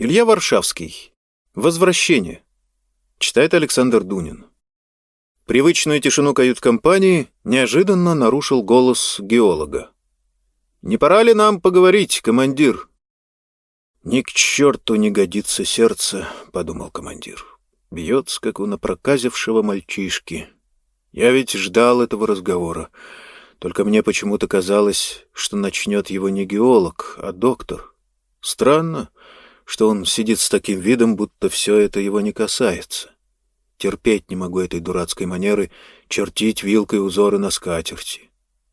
Илья Варшавский. Возвращение. Читает Александр Дунин. Привычную тишину кают-компании неожиданно нарушил голос геолога. «Не пора ли нам поговорить, командир?» «Ни к черту не годится сердце», — подумал командир. «Бьется, как у напроказившего мальчишки. Я ведь ждал этого разговора. Только мне почему-то казалось, что начнет его не геолог, а доктор. Странно, что он сидит с таким видом, будто все это его не касается. Терпеть не могу этой дурацкой манеры чертить вилкой узоры на скатерти.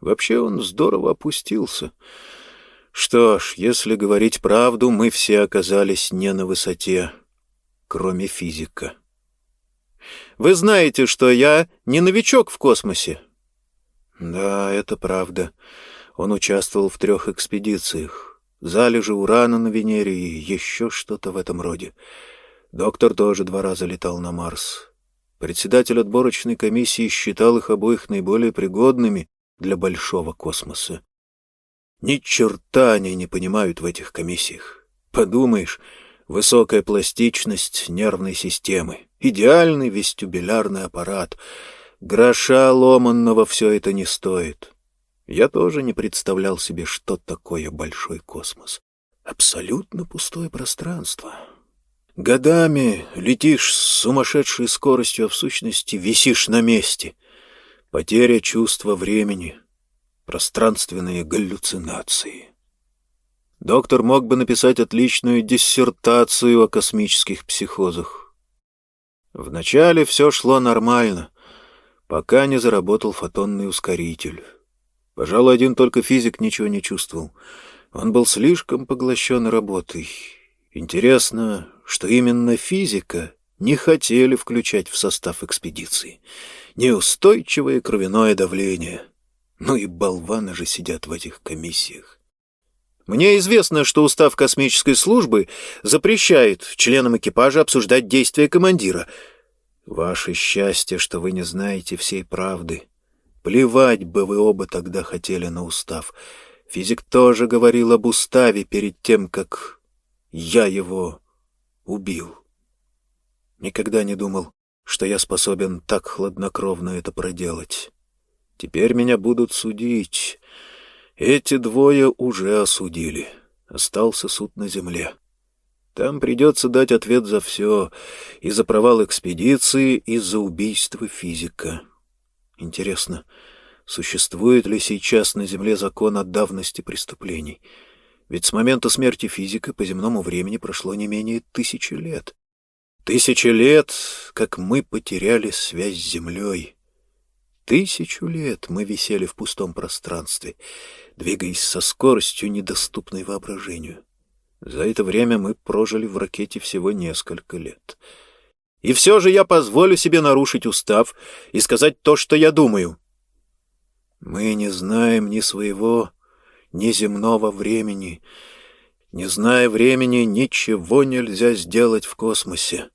Вообще он здорово опустился. Что ж, если говорить правду, мы все оказались не на высоте, кроме физика. Вы знаете, что я не новичок в космосе? Да, это правда. Он участвовал в трех экспедициях залежи урана на Венере и еще что-то в этом роде. Доктор тоже два раза летал на Марс. Председатель отборочной комиссии считал их обоих наиболее пригодными для большого космоса. Ни черта они не понимают в этих комиссиях. Подумаешь, высокая пластичность нервной системы, идеальный вестибулярный аппарат. Гроша ломанного все это не стоит. Я тоже не представлял себе, что такое большой космос. Абсолютно пустое пространство. Годами летишь с сумасшедшей скоростью, а в сущности висишь на месте. Потеря чувства времени, пространственные галлюцинации. Доктор мог бы написать отличную диссертацию о космических психозах. Вначале все шло нормально, пока не заработал фотонный ускоритель. Пожалуй, один только физик ничего не чувствовал. Он был слишком поглощен работой. Интересно, что именно физика не хотели включать в состав экспедиции. Неустойчивое кровяное давление. Ну и болваны же сидят в этих комиссиях. Мне известно, что устав космической службы запрещает членам экипажа обсуждать действия командира. Ваше счастье, что вы не знаете всей правды. Плевать бы вы оба тогда хотели на устав. Физик тоже говорил об уставе перед тем, как я его убил. Никогда не думал, что я способен так хладнокровно это проделать. Теперь меня будут судить. Эти двое уже осудили. Остался суд на земле. Там придется дать ответ за все, и за провал экспедиции, и за убийство физика. Интересно, существует ли сейчас на Земле закон о давности преступлений? Ведь с момента смерти физика по земному времени прошло не менее тысячи лет. Тысячи лет, как мы потеряли связь с Землей. Тысячу лет мы висели в пустом пространстве, двигаясь со скоростью, недоступной воображению. За это время мы прожили в ракете всего несколько лет — и все же я позволю себе нарушить устав и сказать то, что я думаю. Мы не знаем ни своего, ни земного времени. Не зная времени, ничего нельзя сделать в космосе.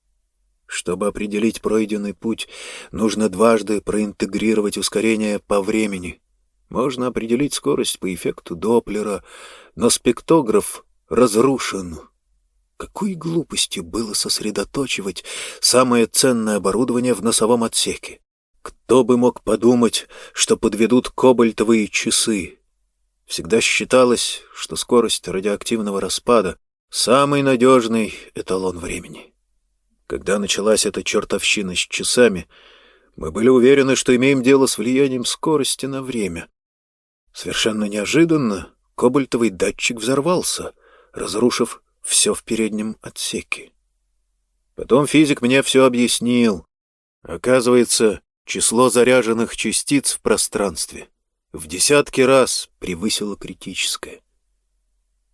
Чтобы определить пройденный путь, нужно дважды проинтегрировать ускорение по времени. Можно определить скорость по эффекту Доплера, но спектограф разрушен. Какой глупостью было сосредоточивать самое ценное оборудование в носовом отсеке? Кто бы мог подумать, что подведут кобальтовые часы? Всегда считалось, что скорость радиоактивного распада — самый надежный эталон времени. Когда началась эта чертовщина с часами, мы были уверены, что имеем дело с влиянием скорости на время. Совершенно неожиданно кобальтовый датчик взорвался, разрушив все в переднем отсеке. Потом физик мне все объяснил. Оказывается, число заряженных частиц в пространстве в десятки раз превысило критическое.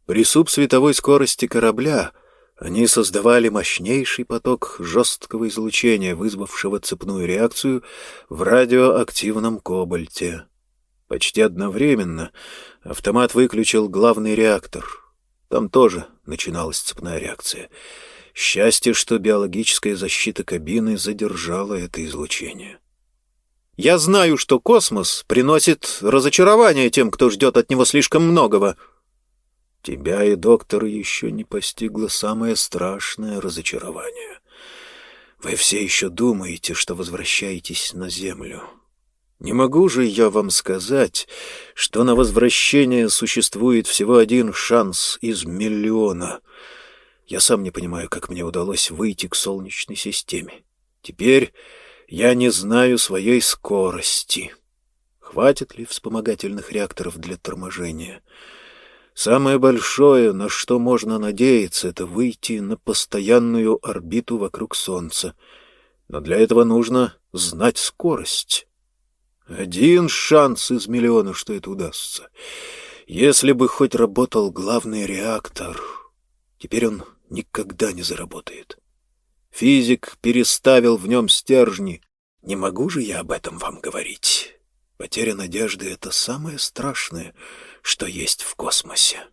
При субсветовой скорости корабля они создавали мощнейший поток жесткого излучения, вызвавшего цепную реакцию в радиоактивном кобальте. Почти одновременно автомат выключил главный реактор — там тоже начиналась цепная реакция. Счастье, что биологическая защита кабины задержала это излучение. «Я знаю, что космос приносит разочарование тем, кто ждет от него слишком многого». тебя и доктора еще не постигло самое страшное разочарование. Вы все еще думаете, что возвращаетесь на Землю. Не могу же я вам сказать, что на возвращение существует всего один шанс из миллиона. Я сам не понимаю, как мне удалось выйти к Солнечной системе. Теперь я не знаю своей скорости. Хватит ли вспомогательных реакторов для торможения? Самое большое, на что можно надеяться, это выйти на постоянную орбиту вокруг Солнца. Но для этого нужно знать скорость. Один шанс из миллиона, что это удастся. Если бы хоть работал главный реактор, теперь он никогда не заработает. Физик переставил в нем стержни. Не могу же я об этом вам говорить. Потеря надежды — это самое страшное, что есть в космосе.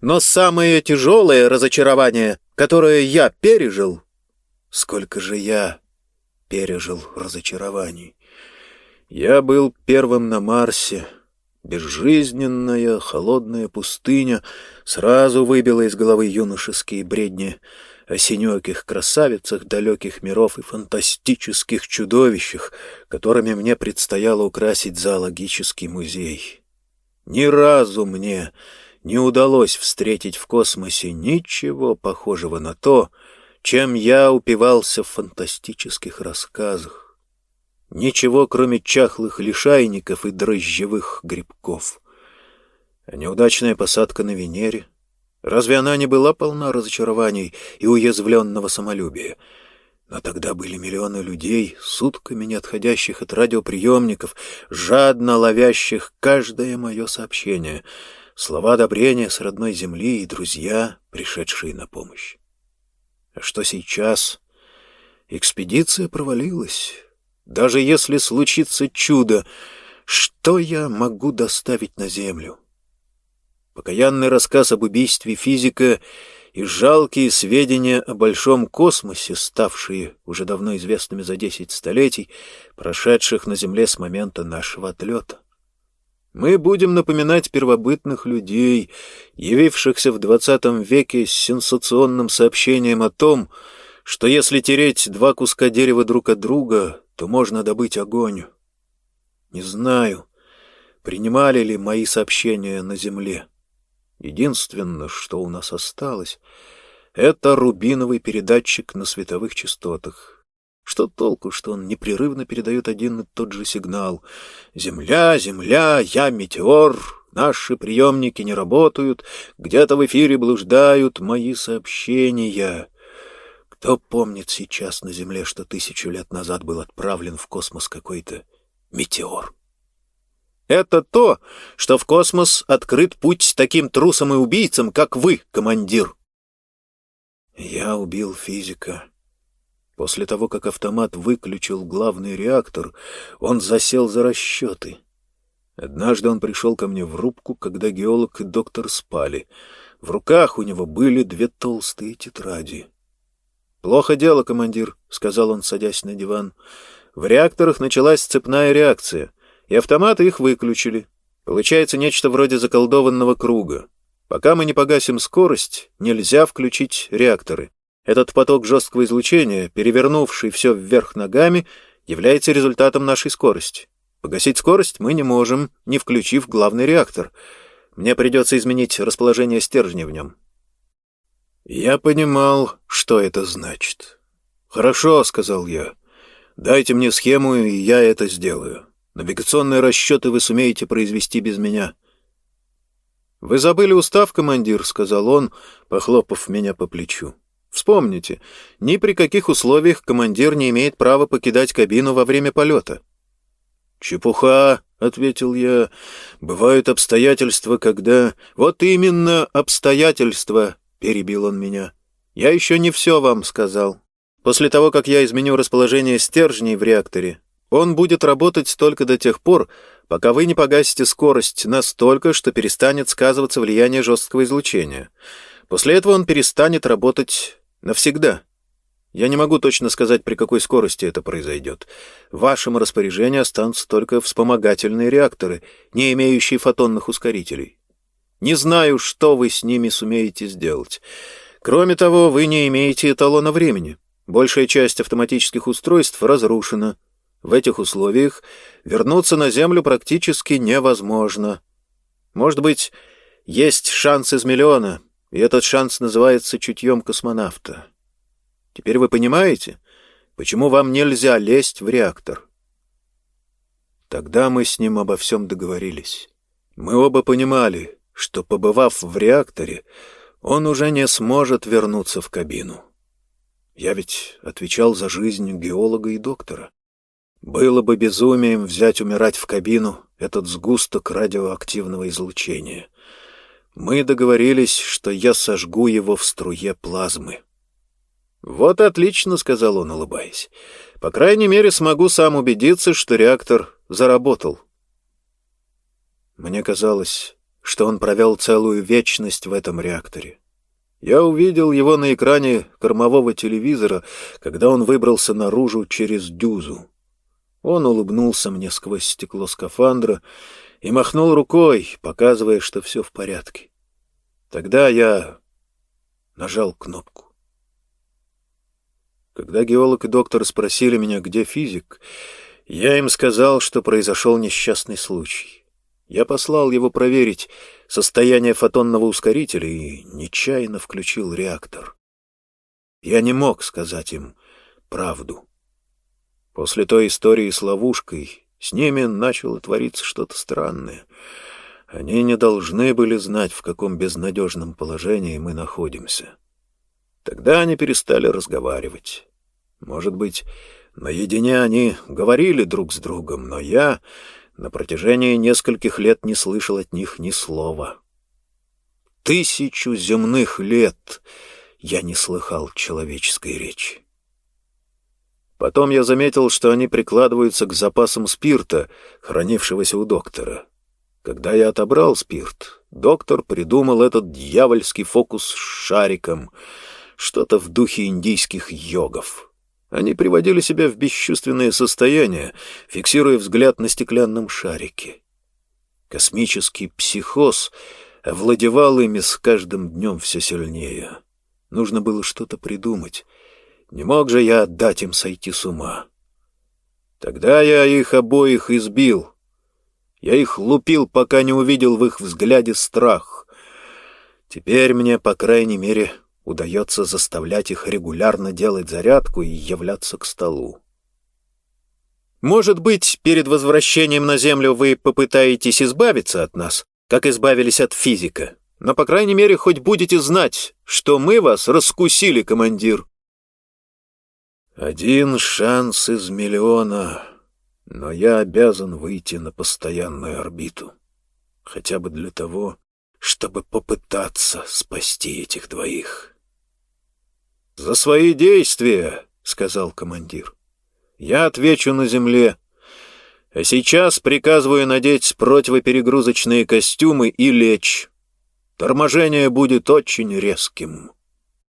Но самое тяжелое разочарование, которое я пережил... Сколько же я пережил разочарований. Я был первым на Марсе. Безжизненная, холодная пустыня сразу выбила из головы юношеские бредни о синеких красавицах далеких миров и фантастических чудовищах, которыми мне предстояло украсить зоологический музей. Ни разу мне не удалось встретить в космосе ничего похожего на то, чем я упивался в фантастических рассказах. Ничего, кроме чахлых лишайников и дрожжевых грибков. А неудачная посадка на Венере? Разве она не была полна разочарований и уязвленного самолюбия? Но тогда были миллионы людей, сутками не отходящих от радиоприемников, жадно ловящих каждое мое сообщение, слова одобрения с родной земли и друзья, пришедшие на помощь. А что сейчас? Экспедиция провалилась. Даже если случится чудо, что я могу доставить на Землю? Покаянный рассказ об убийстве физика и жалкие сведения о большом космосе, ставшие уже давно известными за десять столетий, прошедших на Земле с момента нашего отлета. Мы будем напоминать первобытных людей, явившихся в двадцатом веке с сенсационным сообщением о том, что если тереть два куска дерева друг от друга, то можно добыть огонь. Не знаю, принимали ли мои сообщения на земле. Единственное, что у нас осталось, это рубиновый передатчик на световых частотах. Что толку, что он непрерывно передает один и тот же сигнал? «Земля, земля, я метеор, наши приемники не работают, где-то в эфире блуждают мои сообщения». Кто помнит сейчас на Земле, что тысячу лет назад был отправлен в космос какой-то метеор? Это то, что в космос открыт путь таким трусам и убийцам, как вы, командир. Я убил физика. После того, как автомат выключил главный реактор, он засел за расчеты. Однажды он пришел ко мне в рубку, когда геолог и доктор спали. В руках у него были две толстые тетради. «Плохо дело, командир», — сказал он, садясь на диван. «В реакторах началась цепная реакция, и автоматы их выключили. Получается нечто вроде заколдованного круга. Пока мы не погасим скорость, нельзя включить реакторы. Этот поток жесткого излучения, перевернувший все вверх ногами, является результатом нашей скорости. Погасить скорость мы не можем, не включив главный реактор. Мне придется изменить расположение стержня в нем. Я понимал, что это значит. «Хорошо», — сказал я. «Дайте мне схему, и я это сделаю. Навигационные расчеты вы сумеете произвести без меня». «Вы забыли устав, командир», — сказал он, похлопав меня по плечу. «Вспомните, ни при каких условиях командир не имеет права покидать кабину во время полета». «Чепуха», — ответил я. «Бывают обстоятельства, когда...» «Вот именно обстоятельства», Перебил он меня. «Я еще не все вам сказал. После того, как я изменю расположение стержней в реакторе, он будет работать только до тех пор, пока вы не погасите скорость настолько, что перестанет сказываться влияние жесткого излучения. После этого он перестанет работать навсегда. Я не могу точно сказать, при какой скорости это произойдет. В вашем распоряжении останутся только вспомогательные реакторы, не имеющие фотонных ускорителей. Не знаю, что вы с ними сумеете сделать. Кроме того, вы не имеете эталона времени. Большая часть автоматических устройств разрушена. В этих условиях вернуться на Землю практически невозможно. Может быть, есть шанс из миллиона, и этот шанс называется чутьем космонавта. Теперь вы понимаете, почему вам нельзя лезть в реактор? Тогда мы с ним обо всем договорились. Мы оба понимали, что, побывав в реакторе, он уже не сможет вернуться в кабину. Я ведь отвечал за жизнь геолога и доктора. Было бы безумием взять умирать в кабину этот сгусток радиоактивного излучения. Мы договорились, что я сожгу его в струе плазмы. «Вот отлично», — сказал он, улыбаясь. «По крайней мере, смогу сам убедиться, что реактор заработал». Мне казалось, что он провел целую вечность в этом реакторе. Я увидел его на экране кормового телевизора, когда он выбрался наружу через дюзу. Он улыбнулся мне сквозь стекло скафандра и махнул рукой, показывая, что все в порядке. Тогда я нажал кнопку. Когда геолог и доктор спросили меня, где физик, я им сказал, что произошел несчастный случай. Я послал его проверить состояние фотонного ускорителя и нечаянно включил реактор. Я не мог сказать им правду. После той истории с ловушкой с ними начало твориться что-то странное. Они не должны были знать, в каком безнадежном положении мы находимся. Тогда они перестали разговаривать. Может быть, наедине они говорили друг с другом, но я на протяжении нескольких лет не слышал от них ни слова. Тысячу земных лет я не слыхал человеческой речи. Потом я заметил, что они прикладываются к запасам спирта, хранившегося у доктора. Когда я отобрал спирт, доктор придумал этот дьявольский фокус с шариком, что-то в духе индийских йогов. Они приводили себя в бесчувственное состояние, фиксируя взгляд на стеклянном шарике. Космический психоз овладевал ими с каждым днем все сильнее. Нужно было что-то придумать. Не мог же я отдать им сойти с ума. Тогда я их обоих избил. Я их лупил, пока не увидел в их взгляде страх. Теперь мне, по крайней мере, удается заставлять их регулярно делать зарядку и являться к столу. Может быть, перед возвращением на Землю вы попытаетесь избавиться от нас, как избавились от физика, но, по крайней мере, хоть будете знать, что мы вас раскусили, командир. Один шанс из миллиона, но я обязан выйти на постоянную орбиту. Хотя бы для того, чтобы попытаться спасти этих двоих. «За свои действия», — сказал командир. «Я отвечу на земле. А сейчас приказываю надеть противоперегрузочные костюмы и лечь. Торможение будет очень резким».